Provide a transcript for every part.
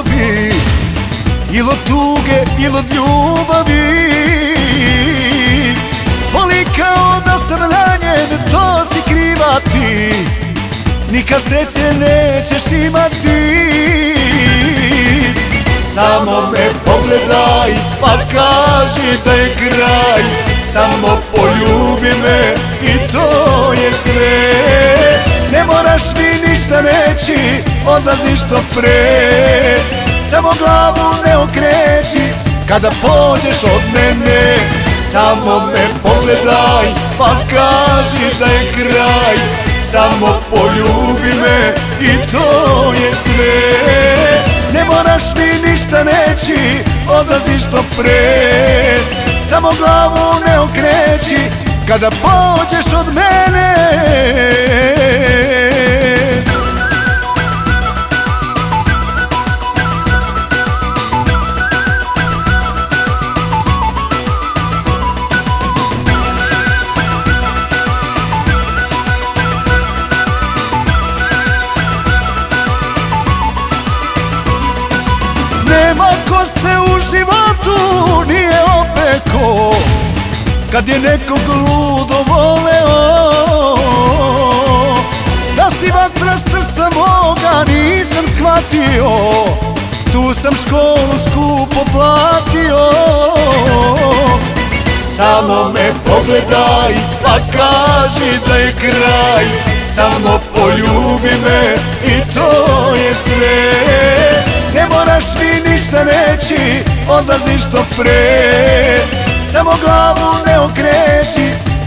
ljubovi Ili od tuge, ili od ljubavi. Voli kao da sam ranjen, to si kriva ti Nikad sreće nećeš imati. Samo me pogledaj, pa kaži da je kraj Samo poljubi me i to je sve. Ne moraš mi ništa reći, odlazi što pre. Samo glavu ne okreći, kada pođeš od mene. Samo me pogledaj, pa kaži da je kraj. Samo poljubi me i to je sve. Ne moraš mi ništa reći, odlazi što pre. Samo glavu ne okreći, kada pođeš od mene Kad je nekog ludo voleo Da si vatra srca moga nisam shvatio. Tu sam školu skupo platio. Samo me pogledaj pa kaži da je kraj. Samo poljubi me i to je sve. Ne moraš mi ništa reći, odlazi što pre. Samo glavu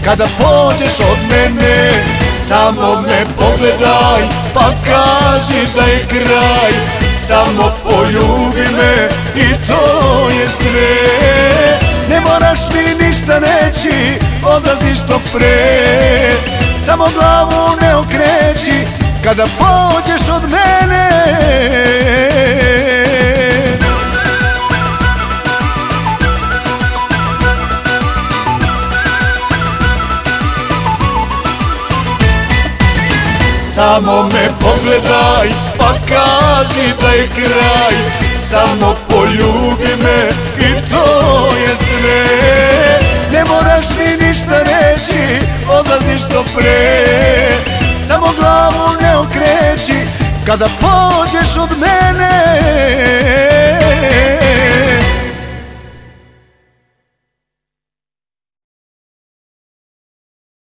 kada pođeš od mene Samo me pogledaj, pa kaži da je kraj. Samo poljubi me i to je sve. Ne moraš mi ništa reći, odlazi što pre Samo glavu ne okreći, kada pođeš od mene Samo me pogledaj pa kaži da je kraj. Samo poljubi me i to je sve. Ne moraš mi ništa reći, odlazi što pre. Samo glavu ne okreći kada pođeš od mene